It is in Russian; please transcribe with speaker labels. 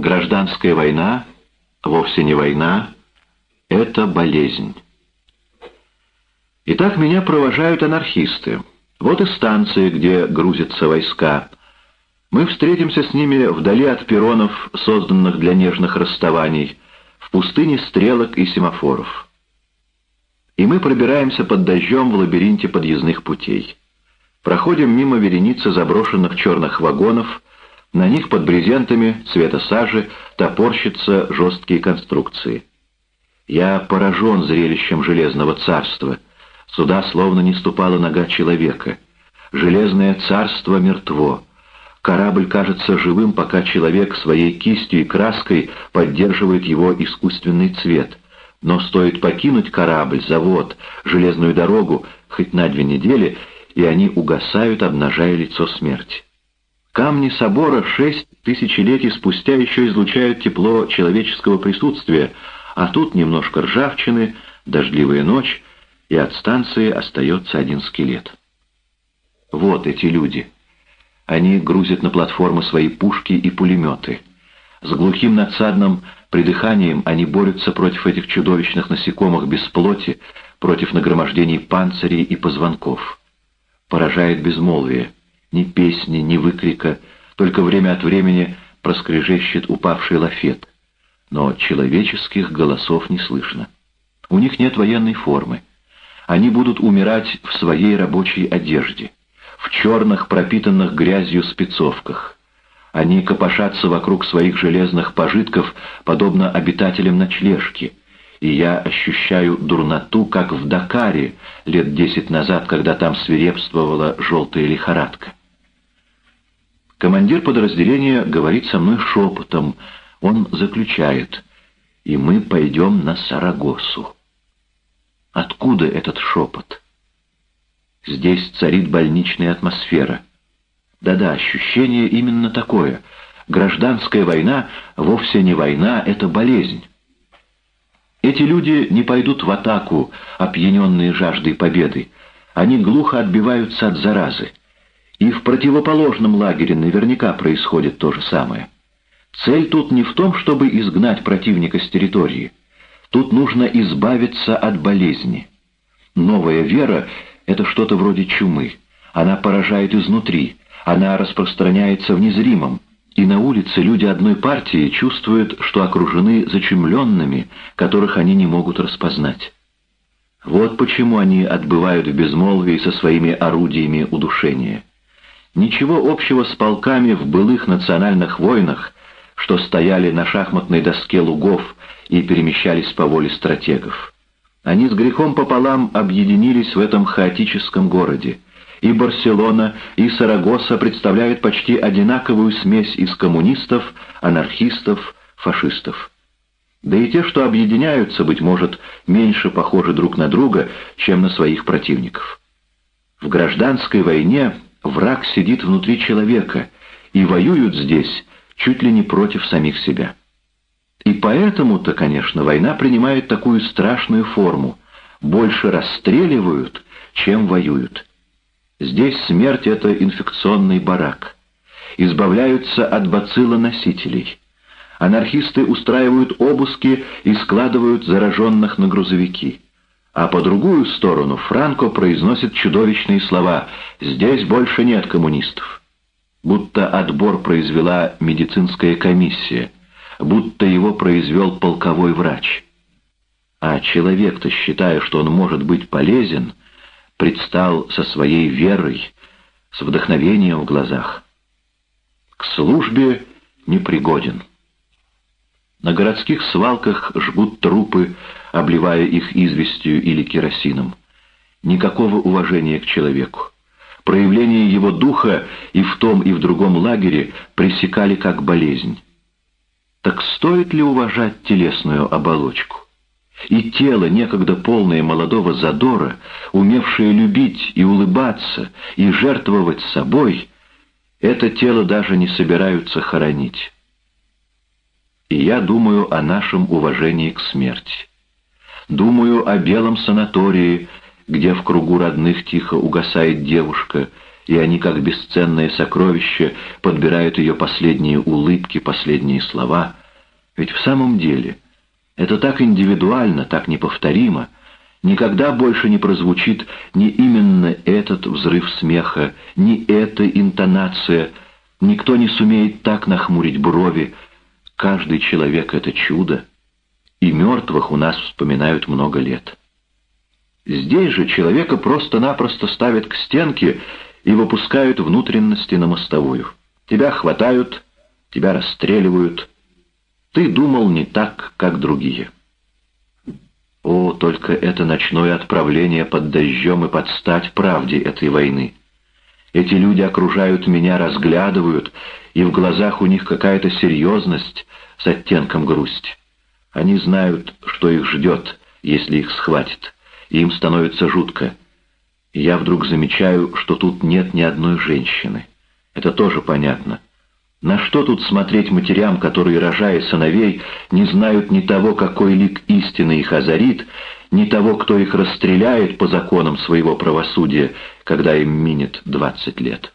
Speaker 1: Гражданская война вовсе не война, это болезнь. Итак, меня провожают анархисты. Вот и станции, где грузятся войска. Мы встретимся с ними вдали от перронов, созданных для нежных расставаний, в пустыне стрелок и семафоров. И мы пробираемся под дождем в лабиринте подъездных путей. Проходим мимо вереницы заброшенных черных вагонов, на них под брезентами цвета сажи топорщатся жесткие конструкции. Я поражен зрелищем железного царства. Сюда словно не ступала нога человека. Железное царство мертво. Корабль кажется живым, пока человек своей кистью и краской поддерживает его искусственный цвет. Но стоит покинуть корабль, завод, железную дорогу, хоть на две недели, и они угасают, обнажая лицо смерти. Камни собора шесть тысячелетий спустя еще излучают тепло человеческого присутствия, а тут немножко ржавчины, дождливая ночь, и от станции остается один скелет. Вот эти люди. Они грузят на платформы свои пушки и пулеметы. С глухим надсадным придыханием они борются против этих чудовищных насекомых без плоти, против нагромождений панцирей и позвонков. Поражает безмолвие ни песни, ни выкрика, только время от времени проскрежещет упавший лафет. Но человеческих голосов не слышно. У них нет военной формы. Они будут умирать в своей рабочей одежде, в черных, пропитанных грязью спецовках. Они копошатся вокруг своих железных пожитков, подобно обитателям ночлежки, и я ощущаю дурноту, как в Дакаре лет десять назад, когда там свирепствовала желтая лихорадка. Командир подразделения говорит со мной шепотом. Он заключает. И мы пойдем на Сарагосу. Откуда этот шепот? Здесь царит больничная атмосфера. Да-да, ощущение именно такое. Гражданская война вовсе не война, это болезнь. Эти люди не пойдут в атаку, опьяненные жаждой победы. Они глухо отбиваются от заразы. И в противоположном лагере наверняка происходит то же самое. Цель тут не в том, чтобы изгнать противника с территории. Тут нужно избавиться от болезни. Новая вера — это что-то вроде чумы. Она поражает изнутри, она распространяется в незримом. И на улице люди одной партии чувствуют, что окружены зачумленными, которых они не могут распознать. Вот почему они отбывают в безмолвии со своими орудиями удушения. Ничего общего с полками в былых национальных войнах, что стояли на шахматной доске лугов и перемещались по воле стратегов. Они с грехом пополам объединились в этом хаотическом городе. И Барселона, и Сарагоса представляют почти одинаковую смесь из коммунистов, анархистов, фашистов. Да и те, что объединяются, быть может, меньше похожи друг на друга, чем на своих противников. В гражданской войне Враг сидит внутри человека, и воюют здесь чуть ли не против самих себя. И поэтому-то, конечно, война принимает такую страшную форму. Больше расстреливают, чем воюют. Здесь смерть — это инфекционный барак. Избавляются от бациллоносителей. Анархисты устраивают обыски и складывают зараженных на грузовики. А по другую сторону Франко произносит чудовищные слова «Здесь больше нет коммунистов». Будто отбор произвела медицинская комиссия, будто его произвел полковой врач. А человек-то, считая, что он может быть полезен, предстал со своей верой, с вдохновением в глазах. К службе непригоден. На городских свалках жгут трупы, обливая их известью или керосином. Никакого уважения к человеку. Проявление его духа и в том, и в другом лагере пресекали как болезнь. Так стоит ли уважать телесную оболочку? И тело, некогда полное молодого задора, умевшее любить и улыбаться, и жертвовать собой, это тело даже не собираются хоронить и я думаю о нашем уважении к смерти. Думаю о белом санатории, где в кругу родных тихо угасает девушка, и они, как бесценное сокровище, подбирают ее последние улыбки, последние слова. Ведь в самом деле это так индивидуально, так неповторимо. Никогда больше не прозвучит ни именно этот взрыв смеха, ни эта интонация. Никто не сумеет так нахмурить брови. Каждый человек — это чудо. И мертвых у нас вспоминают много лет. Здесь же человека просто-напросто ставят к стенке и выпускают внутренности на мостовую. Тебя хватают, тебя расстреливают. Ты думал не так, как другие. О, только это ночное отправление под дождем и под стать правде этой войны. Эти люди окружают меня, разглядывают, и в глазах у них какая-то серьезность с оттенком грусти. Они знают, что их ждет, если их схватят, им становится жутко. Я вдруг замечаю, что тут нет ни одной женщины. Это тоже понятно. На что тут смотреть матерям, которые, рожая сыновей, не знают ни того, какой лик истины их озарит, ни того, кто их расстреляет по законам своего правосудия, когда им минет двадцать лет?